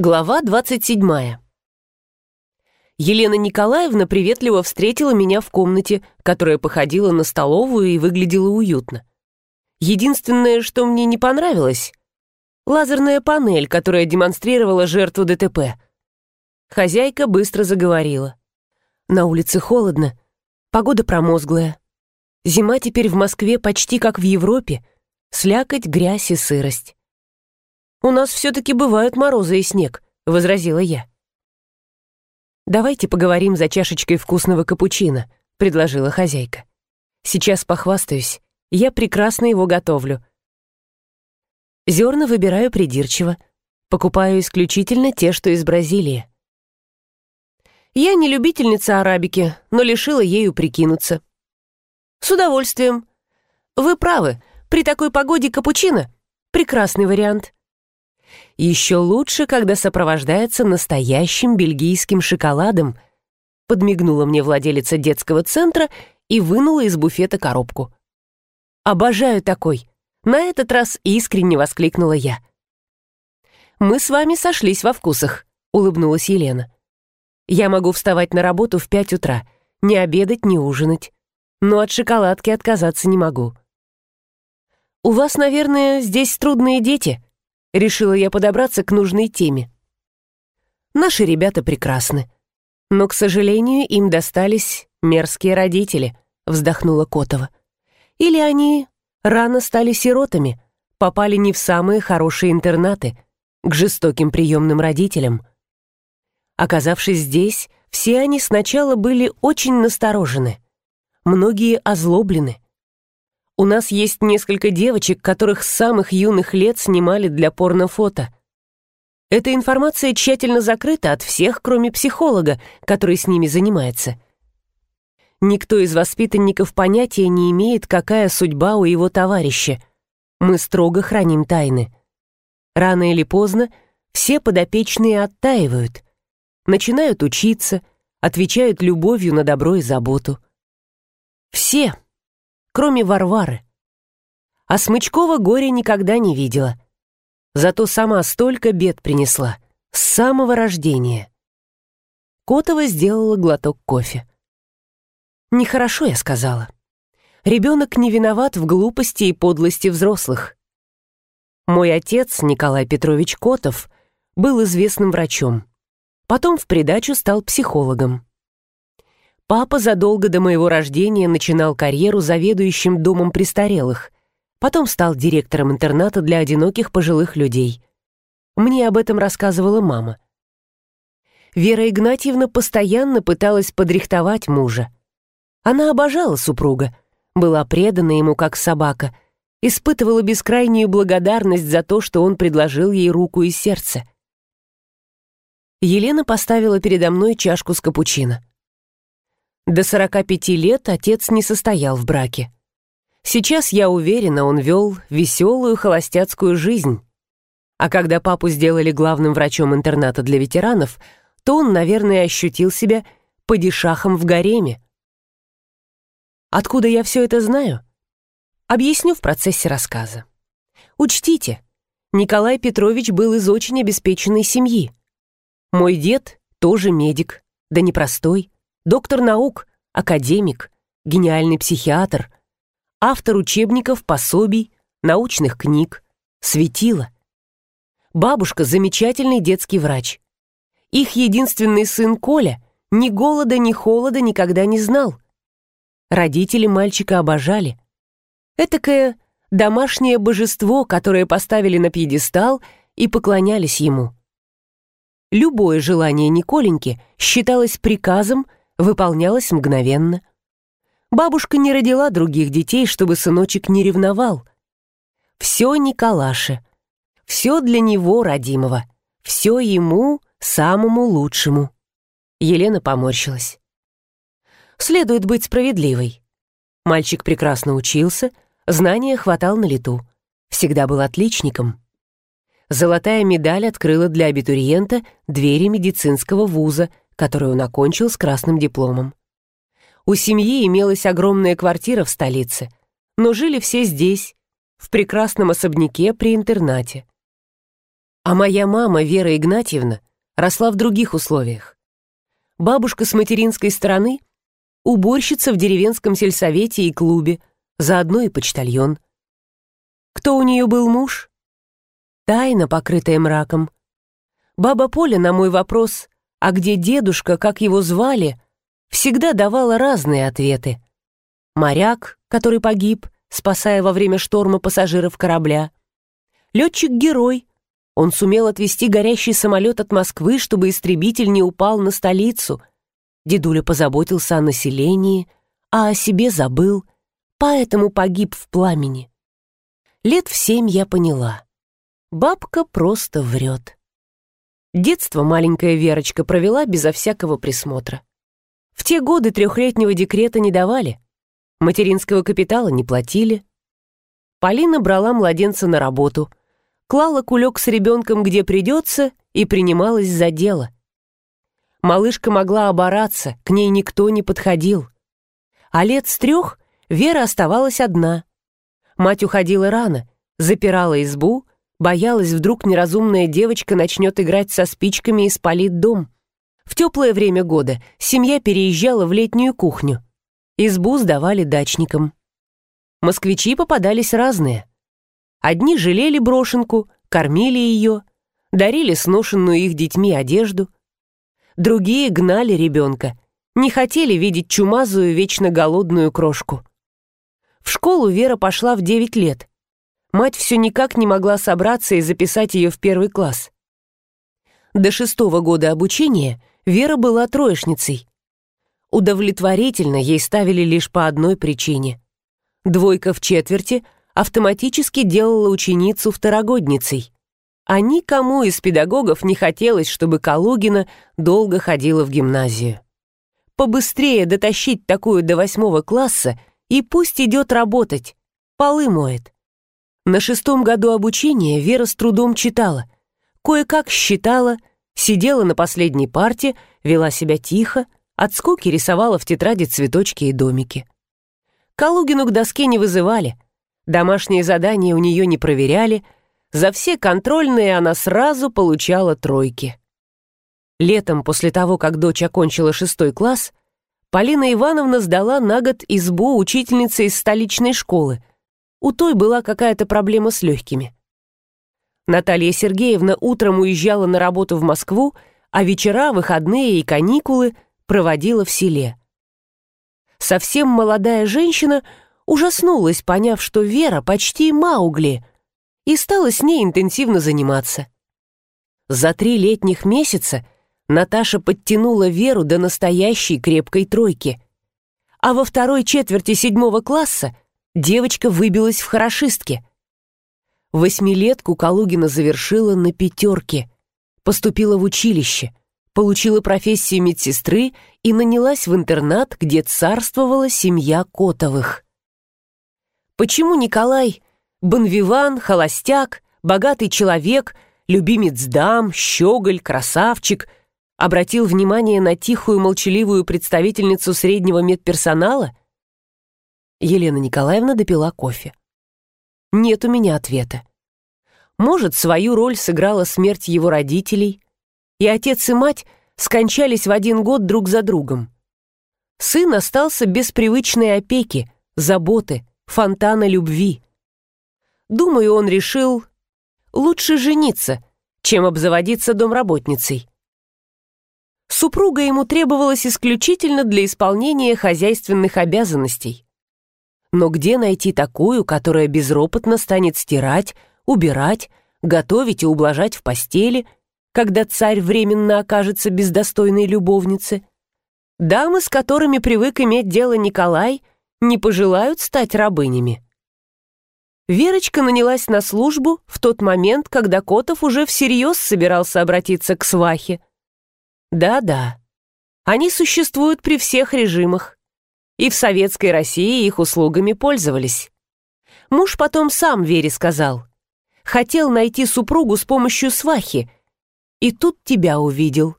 Глава 27. Елена Николаевна приветливо встретила меня в комнате, которая походила на столовую и выглядела уютно. Единственное, что мне не понравилось — лазерная панель, которая демонстрировала жертву ДТП. Хозяйка быстро заговорила. На улице холодно, погода промозглая. Зима теперь в Москве почти как в Европе, слякоть, грязь и сырость. «У нас все-таки бывают морозы и снег», — возразила я. «Давайте поговорим за чашечкой вкусного капучино», — предложила хозяйка. «Сейчас похвастаюсь. Я прекрасно его готовлю. Зерна выбираю придирчиво. Покупаю исключительно те, что из Бразилии. Я не любительница арабики, но лишила ею прикинуться. С удовольствием. Вы правы, при такой погоде капучино — прекрасный вариант. Еще лучше, когда сопровождается настоящим бельгийским шоколадом, подмигнула мне владелица детского центра и вынула из буфета коробку. «Обожаю такой!» На этот раз искренне воскликнула я. «Мы с вами сошлись во вкусах», — улыбнулась Елена. «Я могу вставать на работу в пять утра, не обедать, не ужинать, но от шоколадки отказаться не могу». «У вас, наверное, здесь трудные дети?» Решила я подобраться к нужной теме. Наши ребята прекрасны. Но, к сожалению, им достались мерзкие родители, вздохнула Котова. Или они рано стали сиротами, попали не в самые хорошие интернаты, к жестоким приемным родителям. Оказавшись здесь, все они сначала были очень насторожены. Многие озлоблены. У нас есть несколько девочек, которых с самых юных лет снимали для порнофото. Эта информация тщательно закрыта от всех, кроме психолога, который с ними занимается. Никто из воспитанников понятия не имеет, какая судьба у его товарища. Мы строго храним тайны. Рано или поздно все подопечные оттаивают, начинают учиться, отвечают любовью на добро и заботу. Все кроме Варвары. А Смычкова горе никогда не видела. Зато сама столько бед принесла. С самого рождения. Котова сделала глоток кофе. «Нехорошо», — я сказала. «Ребенок не виноват в глупости и подлости взрослых. Мой отец, Николай Петрович Котов, был известным врачом. Потом в придачу стал психологом. Папа задолго до моего рождения начинал карьеру заведующим домом престарелых, потом стал директором интерната для одиноких пожилых людей. Мне об этом рассказывала мама. Вера Игнатьевна постоянно пыталась подрихтовать мужа. Она обожала супруга, была предана ему как собака, испытывала бескрайнюю благодарность за то, что он предложил ей руку и сердце. Елена поставила передо мной чашку с капучино. До 45 лет отец не состоял в браке. Сейчас, я уверена, он вел веселую холостяцкую жизнь. А когда папу сделали главным врачом интерната для ветеранов, то он, наверное, ощутил себя падишахом в гареме. Откуда я все это знаю? Объясню в процессе рассказа. Учтите, Николай Петрович был из очень обеспеченной семьи. Мой дед тоже медик, да непростой, доктор наук, академик, гениальный психиатр, автор учебников, пособий, научных книг, светила. Бабушка – замечательный детский врач. Их единственный сын Коля ни голода, ни холода никогда не знал. Родители мальчика обожали. Этакое домашнее божество, которое поставили на пьедестал и поклонялись ему. Любое желание Николеньки считалось приказом – выполнялось мгновенно. Бабушка не родила других детей, чтобы сыночек не ревновал. Все Николаше, все для него родимого, все ему самому лучшему. Елена поморщилась. Следует быть справедливой. Мальчик прекрасно учился, знания хватал на лету, всегда был отличником. Золотая медаль открыла для абитуриента двери медицинского вуза, который он окончил с красным дипломом. У семьи имелась огромная квартира в столице, но жили все здесь, в прекрасном особняке при интернате. А моя мама, Вера Игнатьевна, росла в других условиях. Бабушка с материнской стороны — уборщица в деревенском сельсовете и клубе, заодно и почтальон. Кто у нее был муж? Тайна, покрытая мраком. Баба Поля на мой вопрос, а где дедушка, как его звали, всегда давала разные ответы. Моряк, который погиб, спасая во время шторма пассажиров корабля. Летчик-герой, он сумел отвести горящий самолет от Москвы, чтобы истребитель не упал на столицу. Дедуля позаботился о населении, а о себе забыл, поэтому погиб в пламени. Лет в семь я поняла. Бабка просто врет. Детство маленькая Верочка провела безо всякого присмотра. В те годы трехлетнего декрета не давали, материнского капитала не платили. Полина брала младенца на работу — клала кулек с ребенком где придется и принималась за дело. Малышка могла обораться, к ней никто не подходил. А лет с трех Вера оставалась одна. Мать уходила рано, запирала избу, боялась, вдруг неразумная девочка начнет играть со спичками и спалит дом. В теплое время года семья переезжала в летнюю кухню. Избу сдавали дачникам. Москвичи попадались разные. Одни жалели брошенку, кормили ее, дарили сношенную их детьми одежду. Другие гнали ребенка, не хотели видеть чумазую, вечно голодную крошку. В школу Вера пошла в 9 лет. Мать все никак не могла собраться и записать ее в первый класс. До шестого года обучения Вера была троечницей. Удовлетворительно ей ставили лишь по одной причине. Двойка в четверти — автоматически делала ученицу второгодницей. А никому из педагогов не хотелось, чтобы Калугина долго ходила в гимназию. Побыстрее дотащить такую до восьмого класса и пусть идет работать, полы моет. На шестом году обучения Вера с трудом читала, кое-как считала, сидела на последней парте, вела себя тихо, от скуки рисовала в тетради цветочки и домики. Калугину к доске не вызывали — Домашние задания у нее не проверяли, за все контрольные она сразу получала тройки. Летом, после того, как дочь окончила шестой класс, Полина Ивановна сдала на год избу учительницы из столичной школы. У той была какая-то проблема с легкими. Наталья Сергеевна утром уезжала на работу в Москву, а вечера, выходные и каникулы проводила в селе. Совсем молодая женщина ужаснулась, поняв, что Вера почти Маугли, и стала с ней интенсивно заниматься. За три летних месяца Наташа подтянула Веру до настоящей крепкой тройки. А во второй четверти седьмого класса девочка выбилась в хорошистке. Восьмилетку Калугина завершила на пятерке, поступила в училище, получила профессию медсестры и нанялась в интернат, где царствовала семья Котовых. Почему Николай — бонвиван, холостяк, богатый человек, любимец дам, щеголь, красавчик — обратил внимание на тихую молчаливую представительницу среднего медперсонала? Елена Николаевна допила кофе. Нет у меня ответа. Может, свою роль сыграла смерть его родителей, и отец и мать скончались в один год друг за другом. Сын остался без привычной опеки, заботы, фонтана любви. Думаю, он решил лучше жениться, чем обзаводиться домработницей. Супруга ему требовалась исключительно для исполнения хозяйственных обязанностей. Но где найти такую, которая безропотно станет стирать, убирать, готовить и ублажать в постели, когда царь временно окажется без достойной любовницы? Дамы, с которыми привык иметь дело Николай – не пожелают стать рабынями. Верочка нанялась на службу в тот момент, когда Котов уже всерьез собирался обратиться к свахе. Да-да, они существуют при всех режимах. И в советской России их услугами пользовались. Муж потом сам Вере сказал. Хотел найти супругу с помощью свахи. И тут тебя увидел.